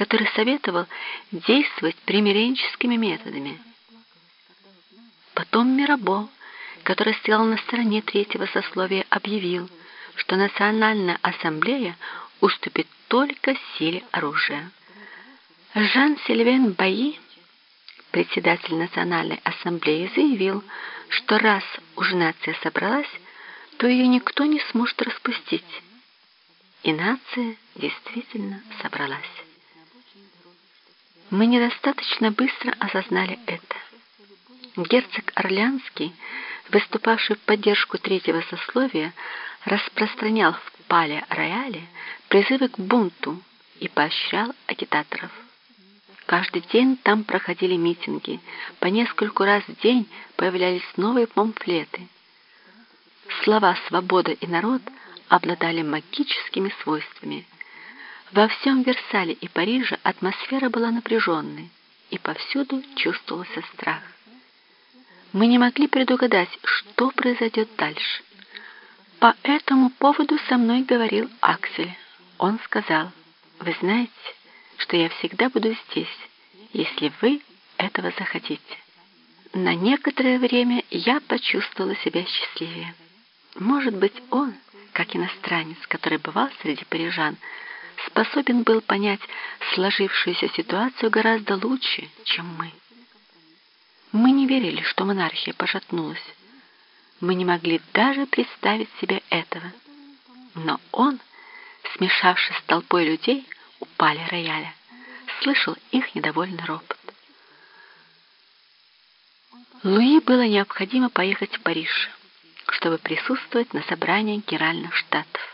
который советовал действовать примиренческими методами. Потом Мирабо, который стоял на стороне третьего сословия, объявил, что Национальная ассамблея уступит только силе оружия. Жан-Сильвен Баи, председатель Национальной ассамблеи, заявил, что раз уж нация собралась, то ее никто не сможет распустить. И нация действительно собралась. Мы недостаточно быстро осознали это. Герцог Орлянский, выступавший в поддержку третьего сословия, распространял в Пале-Рояле призывы к бунту и поощрял агитаторов. Каждый день там проходили митинги, по нескольку раз в день появлялись новые памфлеты. Слова «свобода» и «народ» обладали магическими свойствами. Во всем Версале и Париже атмосфера была напряженной, и повсюду чувствовался страх. Мы не могли предугадать, что произойдет дальше. По этому поводу со мной говорил Аксель. Он сказал, «Вы знаете, что я всегда буду здесь, если вы этого захотите». На некоторое время я почувствовала себя счастливее. Может быть, он как иностранец, который бывал среди парижан, способен был понять сложившуюся ситуацию гораздо лучше, чем мы. Мы не верили, что монархия пошатнулась. Мы не могли даже представить себе этого. Но он, смешавшись с толпой людей, упали рояля, слышал их недовольный ропот. Луи было необходимо поехать в Париж чтобы присутствовать на собрании Генеральных Штатов.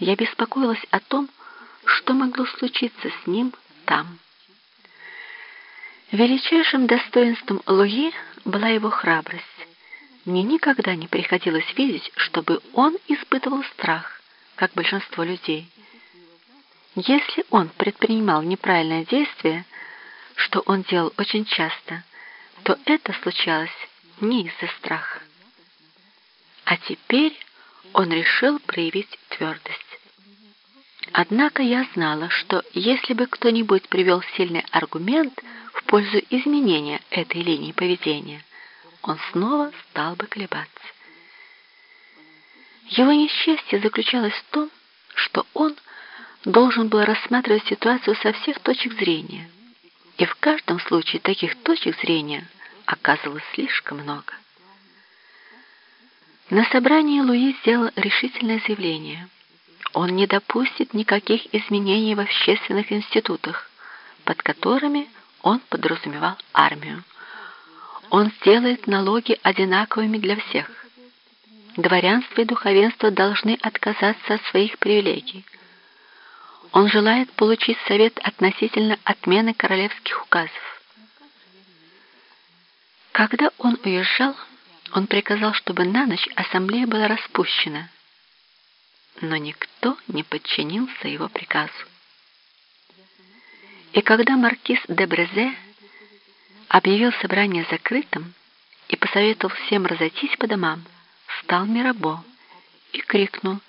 Я беспокоилась о том, что могло случиться с ним там. Величайшим достоинством Луи была его храбрость. Мне никогда не приходилось видеть, чтобы он испытывал страх, как большинство людей. Если он предпринимал неправильное действие, что он делал очень часто, то это случалось не из-за страха. А теперь он решил проявить твердость. Однако я знала, что если бы кто-нибудь привел сильный аргумент в пользу изменения этой линии поведения, он снова стал бы колебаться. Его несчастье заключалось в том, что он должен был рассматривать ситуацию со всех точек зрения, и в каждом случае таких точек зрения оказывалось слишком много. На собрании Луи сделал решительное заявление. Он не допустит никаких изменений в общественных институтах, под которыми он подразумевал армию. Он сделает налоги одинаковыми для всех. Дворянство и духовенство должны отказаться от своих привилегий. Он желает получить совет относительно отмены королевских указов. Когда он уезжал, он приказал, чтобы на ночь ассамблея была распущена, но никто не подчинился его приказу. И когда маркиз де Брезе объявил собрание закрытым и посоветовал всем разойтись по домам, встал Мирабо и крикнул,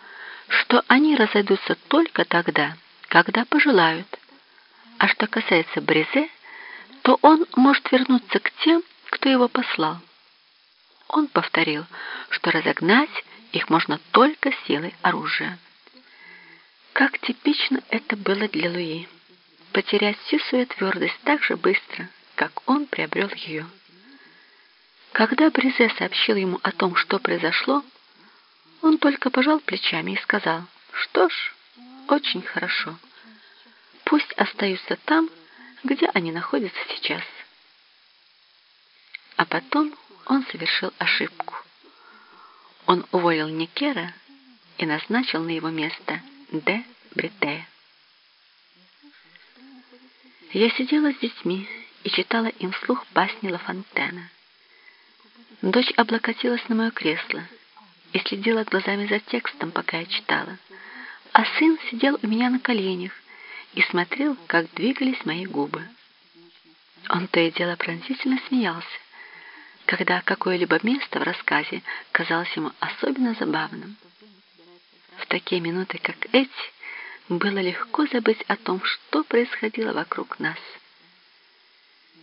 что они разойдутся только тогда, когда пожелают, а что касается Брезе, то он может вернуться к тем, кто его послал. Он повторил, что разогнать их можно только силой оружия. Как типично это было для Луи. Потерять всю свою твердость так же быстро, как он приобрел ее. Когда Бризе сообщил ему о том, что произошло, он только пожал плечами и сказал, что ж, очень хорошо. Пусть остаются там, где они находятся сейчас. А потом он совершил ошибку. Он уволил Никера и назначил на его место Де Бретея. Я сидела с детьми и читала им вслух басни Ла Фонтена. Дочь облокотилась на мое кресло и следила глазами за текстом, пока я читала, а сын сидел у меня на коленях и смотрел, как двигались мои губы. Он то и дело пронзительно смеялся, когда какое-либо место в рассказе казалось ему особенно забавным. В такие минуты, как эти, было легко забыть о том, что происходило вокруг нас.